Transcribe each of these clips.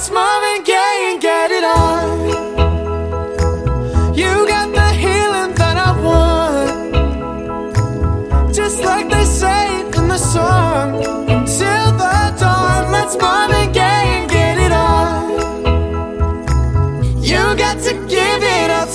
Let's Marvin Gaye and get it on. You got the healing that I want, just like they say in the song. Until the dawn, let's Marvin Gaye and get it on. You got to give it up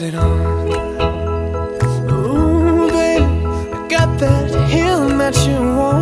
get it on. Ooh, baby, I got that healing that you want,